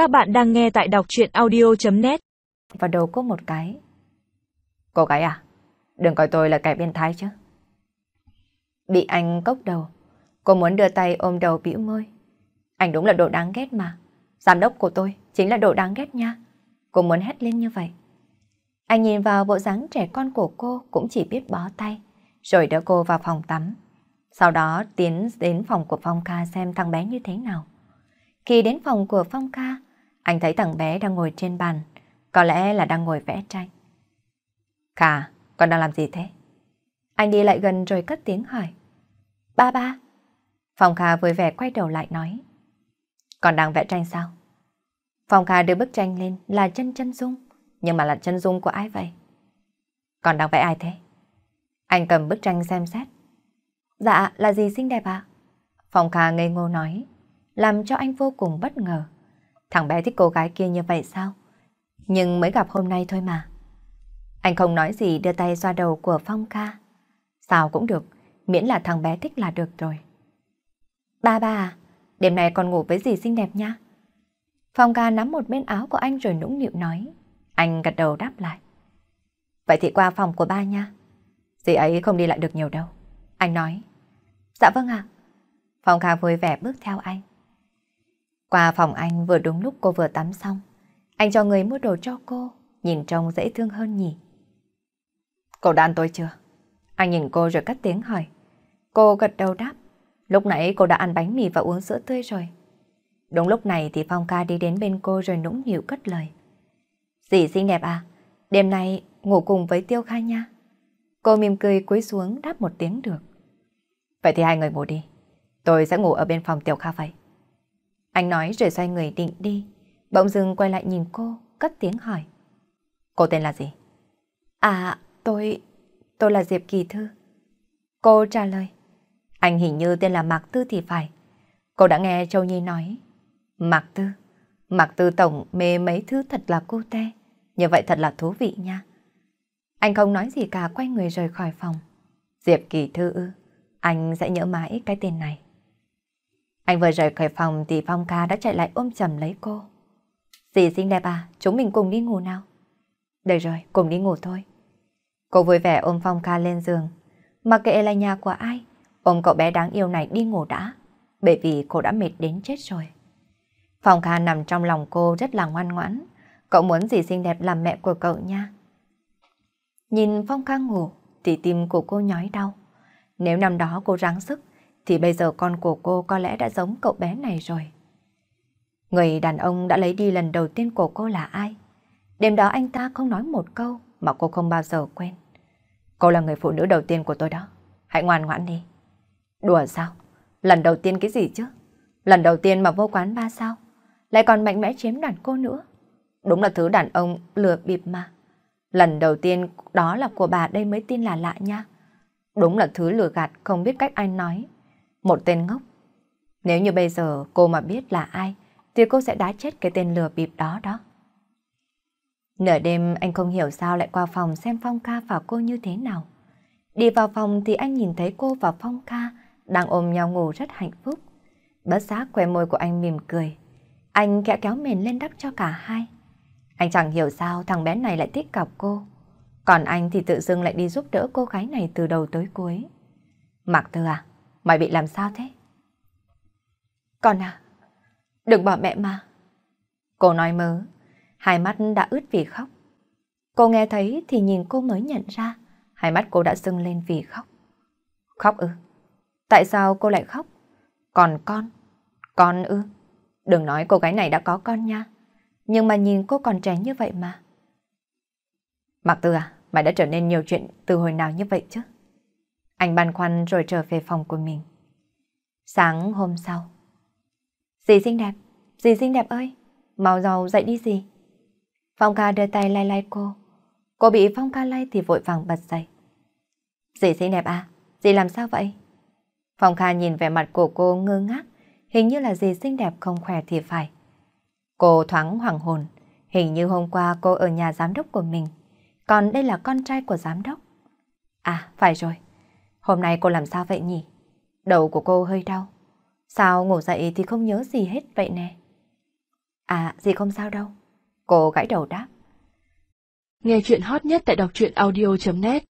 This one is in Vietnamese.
Các bạn đang nghe tại đọc chuyện audio.net Và đầu cô một cái. Cô gái à, đừng coi tôi là kẻ biến thái chứ. Bị anh cốc đầu, cô muốn đưa tay ôm đầu bĩu môi. Anh đúng là đồ đáng ghét mà. Giám đốc của tôi chính là đồ đáng ghét nha. Cô muốn hét lên như vậy. Anh nhìn vào bộ dáng trẻ con của cô cũng chỉ biết bó tay, rồi đỡ cô vào phòng tắm. Sau đó tiến đến phòng của Phong Ca xem thằng bé như thế nào. Khi đến phòng của Phong Ca, anh thấy thằng bé đang ngồi trên bàn, có lẽ là đang ngồi vẽ tranh. Khả, con đang làm gì thế? Anh đi lại gần rồi cất tiếng hỏi. Ba ba. Phong Kha vui vẻ quay đầu lại nói. Con đang vẽ tranh sao? Phong Kha đưa bức tranh lên là chân chân dung, nhưng mà là chân dung của ai vậy? Con đang vẽ ai thế? Anh cầm bức tranh xem xét. Dạ, là gì xinh đẹp ạ? Phong Kha ngây ngô nói, làm cho anh vô cùng bất ngờ. Thằng bé thích cô gái kia như vậy sao? Nhưng mới gặp hôm nay thôi mà. Anh không nói gì đưa tay xoa đầu của Phong Ca. Sao cũng được, miễn là thằng bé thích là được rồi. Ba ba à, đêm nay con ngủ với dì xinh đẹp nha. Phong Ca nắm một bên áo của anh rồi nũng nịu nói. Anh gật đầu đáp lại. Vậy thì qua phòng của ba nha. Dì ấy không đi lại được nhiều đâu. Anh nói. Dạ vâng ạ. Phong Ca vui vẻ bước theo anh. Qua phòng anh vừa đúng lúc cô vừa tắm xong. Anh cho người mua đồ cho cô, nhìn trông dễ thương hơn nhỉ. Cô đã ăn tối chưa? Anh nhìn cô rồi cất tiếng hỏi. Cô gật đầu đáp. Lúc nãy cô đã ăn bánh mì và uống sữa tươi rồi. Đúng lúc này thì Phong ca đi đến bên cô rồi nũng nịu cất lời. Dì xinh đẹp à, đêm nay ngủ cùng với Tiêu Khai nha. Cô mỉm cười cúi xuống đáp một tiếng được. Vậy thì hai người ngủ đi. Tôi sẽ ngủ ở bên phòng Tiểu Kha vậy. Anh nói rồi xoay người định đi. Bỗng dưng quay lại nhìn cô, cất tiếng hỏi. Cô tên là gì? À, tôi... tôi là Diệp Kỳ Thư. Cô trả lời. Anh hình như tên là Mạc Tư thì phải. Cô đã nghe Châu Nhi nói. Mạc Tư. Mạc Tư Tổng mê mấy thứ thật là cô te. Như vậy thật là thú vị nha. Anh không nói gì cả quay người rời khỏi phòng. Diệp Kỳ Thư ư. Anh sẽ nhớ mãi cái tên này. Anh vừa rời khỏi phòng thì Phong ca đã chạy lại ôm chầm lấy cô. Dì xinh đẹp à, chúng mình cùng đi ngủ nào. Được rồi, cùng đi ngủ thôi. Cô vui vẻ ôm Phong ca lên giường. Mà kệ là nhà của ai, ôm cậu bé đáng yêu này đi ngủ đã. Bởi vì cô đã mệt đến chết rồi. Phong ca nằm trong lòng cô rất là ngoan ngoãn. Cậu muốn dì xinh đẹp làm mẹ của cậu nha. Nhìn Phong ca ngủ thì tim của cô nhói đau. Nếu năm đó cô ráng sức thì bây giờ con của cô có lẽ đã giống cậu bé này rồi. Người đàn ông đã lấy đi lần đầu tiên của cô là ai? Đêm đó anh ta không nói một câu mà cô không bao giờ quên. Cô là người phụ nữ đầu tiên của tôi đó. Hãy ngoan ngoãn đi. Đùa sao? Lần đầu tiên cái gì chứ? Lần đầu tiên mà vô quán ba sao? Lại còn mạnh mẽ chiếm đoạt cô nữa. Đúng là thứ đàn ông lừa bịp mà. Lần đầu tiên đó là của bà đây mới tin là lạ nha. Đúng là thứ lừa gạt không biết cách anh nói. Một tên ngốc. Nếu như bây giờ cô mà biết là ai, thì cô sẽ đá chết cái tên lừa bịp đó đó. Nửa đêm anh không hiểu sao lại qua phòng xem Phong ca và cô như thế nào. Đi vào phòng thì anh nhìn thấy cô và Phong ca đang ôm nhau ngủ rất hạnh phúc. Bất giác khóe môi của anh mỉm cười. Anh kẹo kéo mền lên đắp cho cả hai. Anh chẳng hiểu sao thằng bé này lại thích cọc cô. Còn anh thì tự dưng lại đi giúp đỡ cô gái này từ đầu tới cuối. Mạc Thư à, mày bị làm sao thế? Con à, đừng bỏ mẹ mà. Cô nói mớ, hai mắt đã ướt vì khóc. Cô nghe thấy thì nhìn cô mới nhận ra, hai mắt cô đã sưng lên vì khóc. Khóc ư? Tại sao cô lại khóc? Còn con? Con ư? Đừng nói cô gái này đã có con nha. Nhưng mà nhìn cô còn trẻ như vậy mà. Mạc Tư à, mày đã trở nên nhiều chuyện từ hồi nào như vậy chứ? Anh băn khoăn rồi trở về phòng của mình. Sáng hôm sau. Dì xinh đẹp, dì xinh đẹp ơi, mau giàu dậy đi dì. Phong ca đưa tay lay lay cô. Cô bị Phong ca lay thì vội vàng bật dậy. Dì xinh đẹp à, dì làm sao vậy? Phong ca nhìn vẻ mặt của cô ngơ ngác, hình như là dì xinh đẹp không khỏe thì phải. Cô thoáng hoàng hồn, hình như hôm qua cô ở nhà giám đốc của mình, còn đây là con trai của giám đốc. À, phải rồi, hôm nay cô làm sao vậy nhỉ? Đầu của cô hơi đau. Sao ngủ dậy thì không nhớ gì hết vậy nè? À, gì không sao đâu. Cô gãy đầu đáp. Nghe chuyện hot nhất tại đọc truyện audio.net